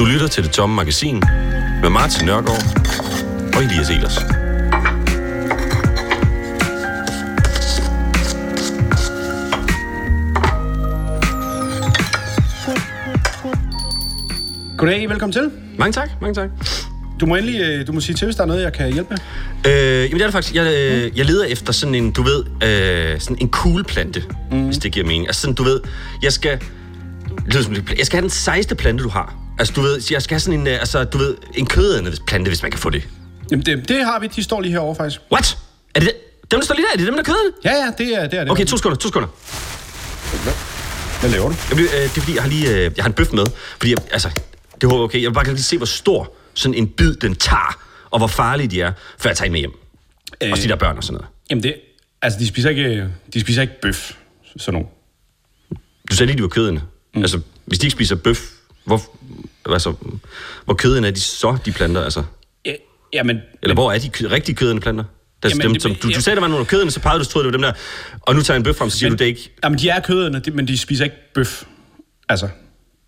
til det tomme magasin med Martin Nørgaard og Elias Elers. Goddag, velkommen til. Mange tak, mange tak. Du må endelig øh, du må sige til, hvis der er noget, jeg kan hjælpe Øh, med. jamen det er det faktisk. Jeg, øh, jeg leder efter sådan en, du ved, øh, sådan en kugleplante, mm. hvis det giver mening. Altså sådan, du ved, jeg skal, det lyder som, jeg skal have den sejeste plante, du har. Altså du ved, jeg skal have sådan en, øh, altså du ved, en kødædende plante, hvis man kan få det. Jamen, det, det har vi. De står lige herovre, faktisk. What? Er det det? dem, der står lige der? Er det dem, der er kødende? Ja, ja, det er det. Er det. Okay, to sekunder, to sekunder. Hvad laver du? Jeg, bliver, øh, det er fordi, jeg har lige, øh, jeg har en bøf med. Fordi, jeg, altså, det håber okay. Jeg vil bare lige se, hvor stor sådan en bid den tager, og hvor farlige de er, før jeg tager en med hjem. Øh, Også de der børn og sådan noget. Jamen, det, altså, de spiser ikke, de spiser ikke bøf, sådan nogen. Du sagde lige, de var kødende. Mm. Altså, hvis de ikke spiser bøf, hvor, altså, hvor kødende er de så, de planter? Altså? Ja, jamen, Eller hvor er de kø- rigtige kødende planter? Altså, Jamen, dem, det- som, du, du sagde, der var nogle kødende, så pegede du, så troede du, det var dem der. Og nu tager jeg en bøf frem, så siger Men- du det ikke. jamen, de er kødende, de- men de spiser ikke bøf. Altså,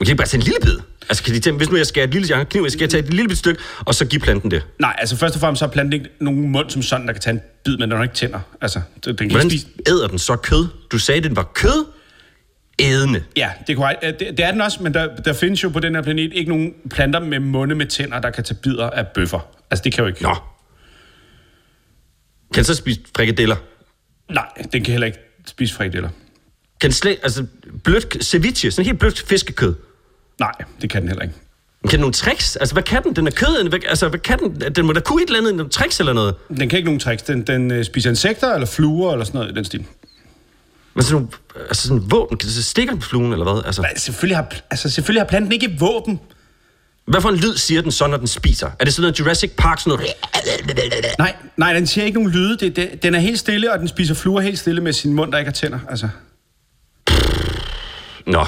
Man kan ikke bare tage en lille bid. Altså, kan de tage, hvis nu jeg have et lille jeg har kniv, jeg skal tage et lille bit stykke, og så give planten det. nej, altså først og fremmest så har planten ikke nogen mund som sådan, der kan tage en bid, men den har ikke tænder. Altså, den kan Hvordan spise... æder den så kød? Du sagde, den var kød ædende. Ja, det er korrekt. Øh, Det, det er den også, men der, der findes jo på den her planet ikke nogen planter med munde med tænder, der kan tage bidder af bøffer. Altså, det kan jo ikke. Nå. Kan den så spise frikadeller? Nej, den kan heller ikke spise frikadeller. Kan den slet, altså blødt ceviche, sådan helt blødt fiskekød. Nej, det kan den heller ikke. Men Kan den nogle tricks? Altså, hvad kan den? Den er kød. Hvad, altså, hvad kan den? Den må da kunne et eller andet, nogle tricks eller noget. Den kan ikke nogen tricks. Den, den øh, spiser insekter eller fluer eller sådan noget i den stil. Men sådan nogle, altså sådan våben, kan det så stikke den på fluen, eller hvad? Altså, Nej, selvfølgelig har, altså, selvfølgelig har planten ikke våben. hvad for en lyd siger den så, når den spiser? Er det sådan noget Jurassic Park, sådan noget? Nej, nej, den siger ikke nogen lyde. Det, det, den er helt stille, og den spiser fluer helt stille med sin mund, der ikke har tænder. Altså. Nå.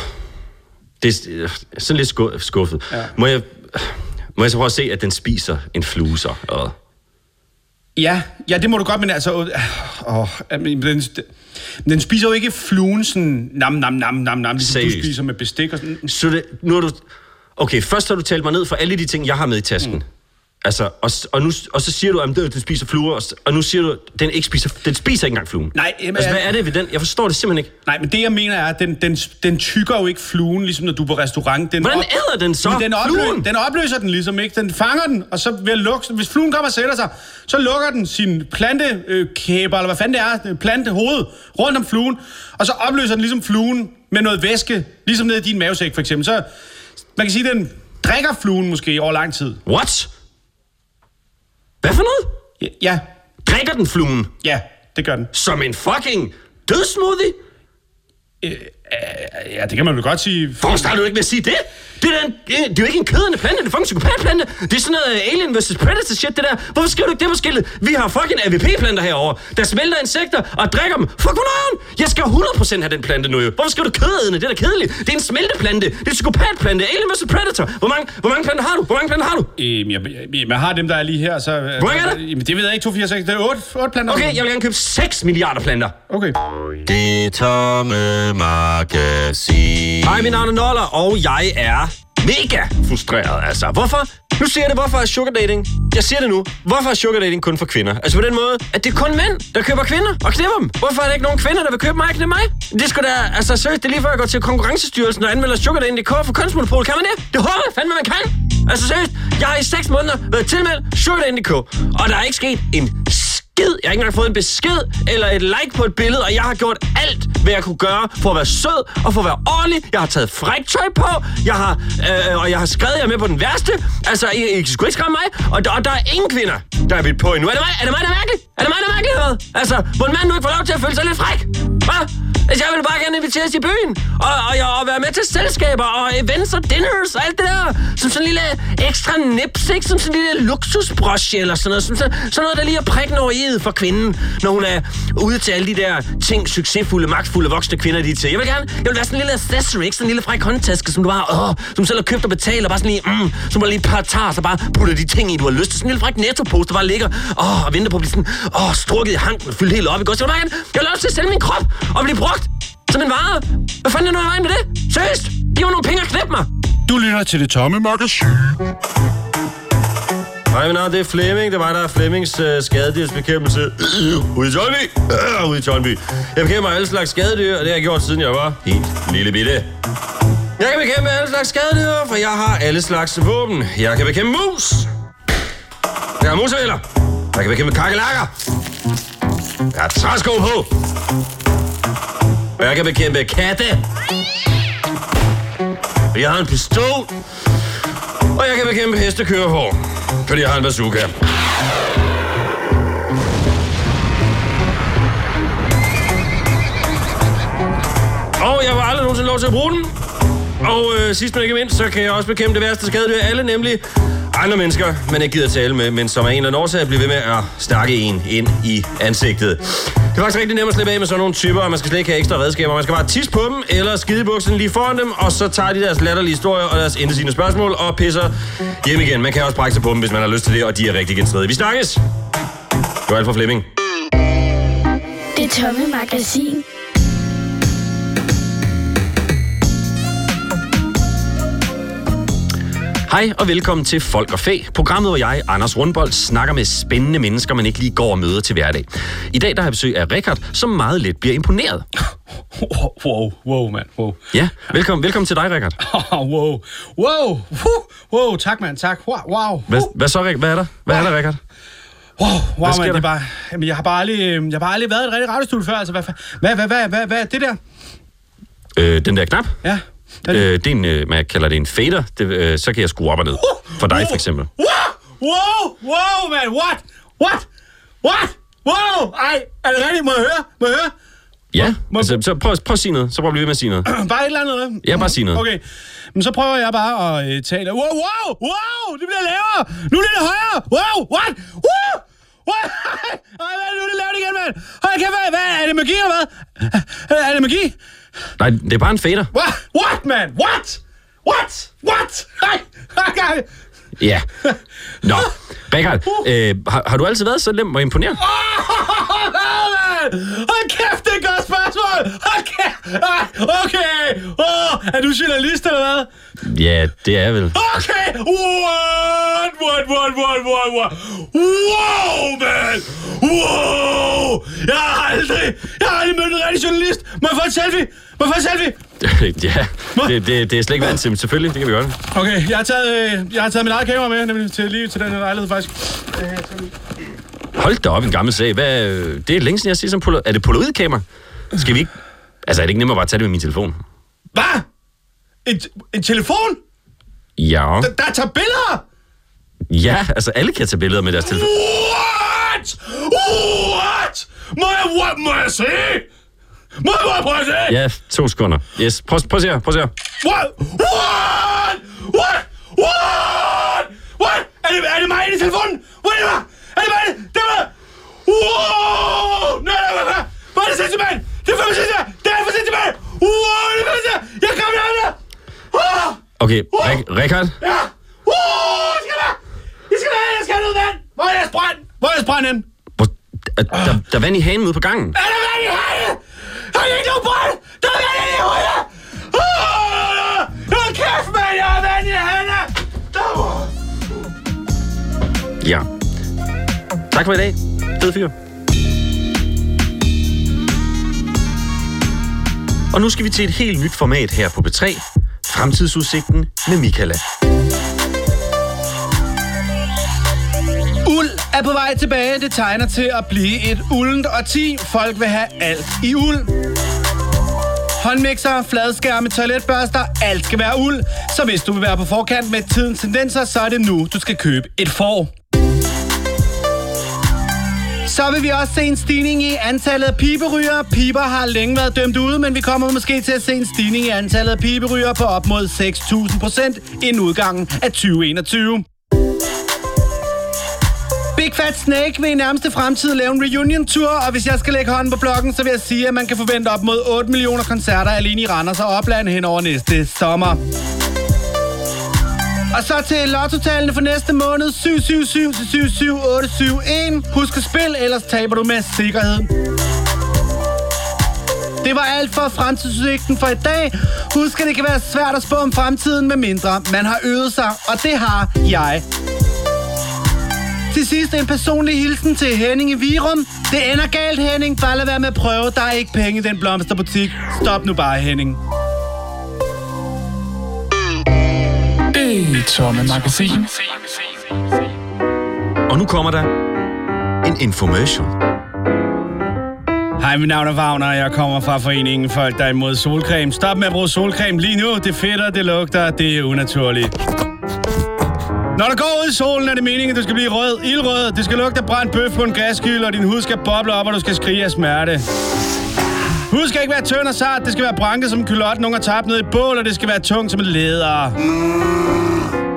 Det er øh, sådan lidt sku- skuffet. Ja. Må jeg, må jeg så prøve at se, at den spiser en flue så? Og, Ja, ja, det må du godt, men altså... Åh, åh, den, den spiser jo ikke fluen sådan nam, nam, nam, nam, nam, ligesom du Seriøst? spiser med bestik og sådan. Så det, nu har du... Okay, først har du talt mig ned for alle de ting, jeg har med i tasken. Mm. Altså, og, og, nu, og så siger du, at den spiser fluer, og, og nu siger du, at den ikke spiser, den spiser ikke engang fluen. Nej, jamen, altså, hvad er det ved den? Jeg forstår det simpelthen ikke. Nej, men det jeg mener er, at den, den, den tykker jo ikke fluen, ligesom når du er på restaurant. Den Hvordan æder den så den, opløser, den opløser den ligesom ikke. Den fanger den, og så ved at lukke, hvis fluen kommer og sætter sig, så lukker den sin plantekæber, eller hvad fanden det er, plantehoved, rundt om fluen, og så opløser den ligesom fluen med noget væske, ligesom ned i din mavesæk for eksempel. Så man kan sige, at den drikker fluen måske over lang tid. What? Hvad for noget? Ja, ja, Drikker den fluen ja det gør den. som en fucking dødsmoothie? Ja, det kan man vel godt sige. Hvorfor starter du ikke med at sige det? Det er, en, det er jo ikke en kødende plante, det er fucking psykopatplante. Det er sådan noget øh, Alien vs. Predator shit, det der. Hvorfor skriver du ikke det på skiltet? Vi har fucking AVP-planter herovre, der smelter insekter og drikker dem. Fuck, hvornår? Jeg skal 100% have den plante nu jo. Hvorfor skriver du kødædende? Det er da kedeligt. Det er en smelteplante. Det er en psykopatplante. Alien vs. Predator. Hvor mange, hvor mange planter har du? Hvor mange planter har du? Øhm, jeg, jeg, jeg har dem, der er lige her, så... Hvor mange er der? Jamen, det ved jeg ikke, 2, 4, 6, det er 8, 8 planter. Okay, jeg vil gerne købe 6 milliarder planter. Okay. Det tomme magasin. Hej, mit navn er Noller, og jeg er mega frustreret, altså. Hvorfor? Nu siger jeg det, hvorfor er sugar dating? Jeg siger det nu. Hvorfor er sugar dating kun for kvinder? Altså på den måde, at det er kun mænd, der køber kvinder og knipper dem. Hvorfor er der ikke nogen kvinder, der vil købe mig og knippe mig? Det skulle da, altså seriøst, det er lige før jeg går til Konkurrencestyrelsen og anmelder sugardating.dk for kønsmonopol. Kan man det? Det håber jeg fandme, man kan. Altså seriøst, jeg har i 6 måneder været tilmeldt sugardating.dk, og der er ikke sket en skid. Jeg har ikke engang fået en besked eller et like på et billede, og jeg har gjort alt, hvad jeg kunne gøre for at være sød og for at være ordentlig. Jeg har taget frækt tøj på, jeg har, øh, øh og jeg har skrevet jer med på den værste. Altså, I, I skulle ikke skræmme mig, og, der- og der er ingen kvinder, der er bidt på endnu. Er det mig, er det mig der er mærkeligt? Er det mig, der er mærkeligt, eller hvad? Altså, må en mand nu ikke få lov til at føle sig lidt fræk? Hvad? Altså, jeg vil bare gerne inviteres i byen, og, og, jeg, og være med til selskaber, og events og dinners, og alt det der. Som sådan en lille ekstra nips, ikke? Som sådan en lille luksusbroche eller sådan noget. Som sådan, sådan noget, der lige er prikken over i'et for kvinden, når hun er ude til alle de der ting, succesfulde, magtfulde voksne kvinder, de er til. Jeg vil gerne, jeg vil være sådan en lille accessory, ikke? Sådan en lille fræk håndtaske, som du bare, åh, som selv har købt og betalt, og bare sådan lige, mm, som bare lige par tager, så bare putter de ting i, du har lyst til. Sådan en lille fræk nettopose, der bare ligger, åh, og venter på at blive sådan, åh, strukket i hanken, fyldt helt op, ikke også? Jeg vil bare gerne, jeg vil også til at sælge min krop og blive brugt som en vare. Hvad fanden er nu i vejen med det? Seriøst? Giv mig nogle penge og knip mig. Du lytter til det tomme magasin. Hej, mit navn det er Flemming. Det var der er Flemmings øh, skadedyrsbekæmpelse øh, ude i Tolby. Øh, ude i Tolby. Jeg bekæmper alle slags skadedyr, og det har jeg gjort, siden jeg var helt lille bitte. Jeg kan bekæmpe alle slags skadedyr, for jeg har alle slags våben. Jeg kan bekæmpe mus. Jeg har musevælder. Jeg kan bekæmpe kakelakker. Jeg har træsko på. Og jeg kan bekæmpe katte. Og jeg har en pistol. Og jeg kan bekæmpe hestekørefor, fordi jeg har en bazooka. Og jeg var aldrig nogensinde lov til at bruge den. Og øh, sidst men ikke mindst, så kan jeg også bekæmpe det værste skadedyr af alle, nemlig andre mennesker, man ikke gider tale med, men som af en eller anden årsag bliver ved med at stakke en ind i ansigtet. Det er faktisk rigtig nemt at slippe af med sådan nogle typer, og man skal slet ikke have ekstra redskaber. Man skal bare tisse på dem, eller skide buksen lige foran dem, og så tager de deres latterlige historier og deres indesigende spørgsmål og pisser hjem igen. Man kan også brække sig på dem, hvis man har lyst til det, og de er rigtig genstridige. Vi snakkes! Det var alt for Flemming. Det tomme magasin. Hej og velkommen til Folk og Fæ, programmet hvor jeg, Anders Rundbold, snakker med spændende mennesker, man ikke lige går og møder til hverdag. I dag der har jeg besøg af Richard, som meget let bliver imponeret. Wow, wow, wow, mand. Wow. Ja, velkommen, velkommen til dig, Richard. Oh, wow. Wow. Wow. Wow, tak, mand. Tak. Wow. wow. Hvad, hvad så, Richard? Hvad er der? Hvad er der, Richard? Wow, wow mand, det er bare, jamen, jeg har bare aldrig, øh, jeg har bare aldrig været i et rigtigt radiostudie før. Altså, hvad, hvad, hvad, hvad, hvad, hvad er det der? Øh, den der knap? Ja. Er det? Øh, det er en, øh, man kalder det en fader. Det, øh, så kan jeg skrue op og ned. For dig, for eksempel. Wow, wow, wow, man. What? What? What? Wow. Ej, er det rigtigt? Må jeg høre? Må jeg høre? Ja, Må- altså, så prøv, prøv at sige noget. Så prøv at blive ved med at sige noget. Bare et eller andet? Ja, bare sig noget. Okay, men så prøver jeg bare at øh, tale. Wow, wow, wow, det bliver lavere. Nu bliver det højere. Wow, what? Woo! What? Ej, hvad, nu er det lavt igen, mand. Hold kæft, hvad, hvad, er det magi eller hvad? Er, er det magi? Nej, det er bare en fader. What? What, man? What? What? What? Ej, ej, ej. Ja. Nå, Richard, øh, har, har du altid været så nem og imponere? mand! Hold kæft, det er godt Ej, okay! Oh, er du journalist eller hvad? Ja, det er jeg vel. Okay! What? What, what, what, what, what? Wow, man! Wow! Jeg har aldrig, jeg har aldrig mødt en rigtig journalist! Må jeg få en selfie? Må jeg få en selfie? ja, det, det, det er slet ikke vant til. Selvfølgelig, det kan vi godt. Okay, jeg har taget, øh, jeg har taget mit eget kamera med, nemlig til lige til den her lejlighed, faktisk. Hold da op, en gammel sag. Hvad, øh, det er længe siden, jeg siger som polo... Er det polaroidkamera? Skal vi ikke... Altså, er det ikke nemmere bare at tage det med min telefon? Hvad? En, en telefon? Ja. Der, der tager billeder? Ja, altså alle kan tage billeder med deres telefon. What? What? Må jeg, what? Må jeg se? Må jeg, jeg prøve at se? Ja, to sekunder. Yes, prøv, prøv at se her, prøv at se her. What? What? What? What? What? Er det, er det mig i telefonen? Hvor er det mig? Er det mig? Det er mig! Wow! Nej, nej, nej, nej! Hvor er det sindssygt, mand? Det er for sindssygt, mand! Wow, det er for sindssygt! Jeg kommer der! Ah! Okay, Rik- Richard. Ja! Wow! Jeg skal der! Jeg skal der! Jeg skal have noget vand! Hvor er jeres brand? Hvor er jeres brand henne? Hvor, er, der, der er vand i hanen ude på gangen. Er der vand i hanen? Har I ikke nogen brand? Der er vand i hovedet! Ah! Hold kæft, mand! Jeg har vand i hanen! Ja. Tak for i dag. Fed fyr. Og nu skal vi til et helt nyt format her på B3. Fremtidsudsigten med Michaela. Uld er på vej tilbage. Det tegner til at blive et uldent årti. Folk vil have alt i uld. Håndmixer, fladskærme, toiletbørster, alt skal være uld. Så hvis du vil være på forkant med tidens tendenser, så er det nu, du skal købe et får. Så vil vi også se en stigning i antallet af piberyger. Piber har længe været dømt ude, men vi kommer måske til at se en stigning i antallet af piberyger på op mod 6.000 procent inden udgangen af 2021. Big Fat Snake vil i nærmeste fremtid lave en reunion-tour, og hvis jeg skal lægge hånden på blokken, så vil jeg sige, at man kan forvente op mod 8 millioner koncerter alene i Randers og Opland hen over næste sommer. Og så til lottotallene for næste måned 777-77871. Husk at spil, ellers taber du med sikkerhed. Det var alt for fremtidsudsigten for i dag. Husk, at det kan være svært at spå om fremtiden med mindre. Man har øvet sig, og det har jeg. Til sidst en personlig hilsen til Henning i Virum. Det ender galt, Henning. Bare lad være med at prøve. Der er ikke penge i den blomsterbutik. Stop nu bare, Henning. Tomme magasin. Og nu kommer der en infomercial. Hej, mit navn er Wagner, og jeg kommer fra foreningen Folk, der er imod solcreme. Stop med at bruge solcreme lige nu. Det fedter, det lugter, det er unaturligt. Når du går ud i solen, er det meningen, at du skal blive rød, ildrød. Det skal lugte brændt bøf på en gaskylde, og din hud skal boble op, og du skal skrige af smerte. Hud skal ikke være tynd og sart. Det skal være branket som en kylot, nogen har tabt ned i et bål, og det skal være tungt som en leder.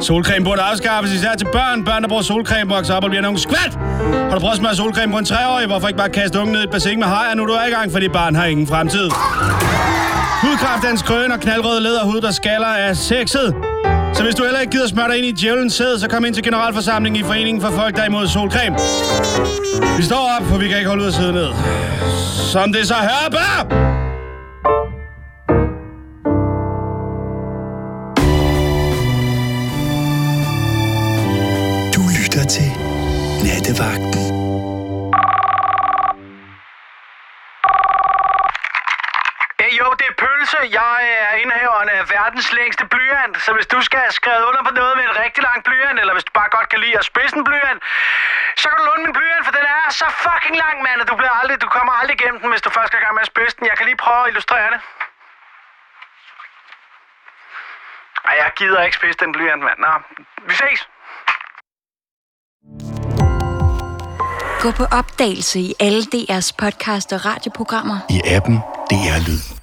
Solcreme burde afskaffes, især til børn. Børn, der bruger solcreme, vokser op og bliver nogle skvat. Har du prøvet at smøre solcreme på en treårig? Hvorfor ikke bare kaste ungen ned i et bassin med hajer, nu du er i gang, fordi barn har ingen fremtid? Hudkræft er en skrøn og knaldrød læderhud, der skaller af sexet. Så hvis du heller ikke gider smøre dig ind i djævelens sæde, så kom ind til generalforsamlingen i Foreningen for Folk, der er imod solcreme. Vi står op, for vi kan ikke holde ud at sidde ned. Som det så hører bør! Så kan du låne min blyant, for den er så fucking lang, mand. og Du, bliver aldrig, du kommer aldrig igennem den, hvis du først skal i gang med at spidse den. Jeg kan lige prøve at illustrere det. Ej, jeg gider ikke spidse den blyant, mand. Nå, vi ses. Gå på opdagelse i alle DR's podcast og radioprogrammer. I appen DR Lyd.